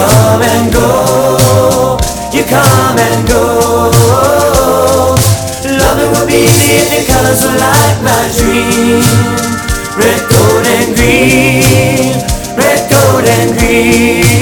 You come and go, you come and go. Love it would be easy if your colors were like my dream. Red, gold, and green. Red, gold, and green.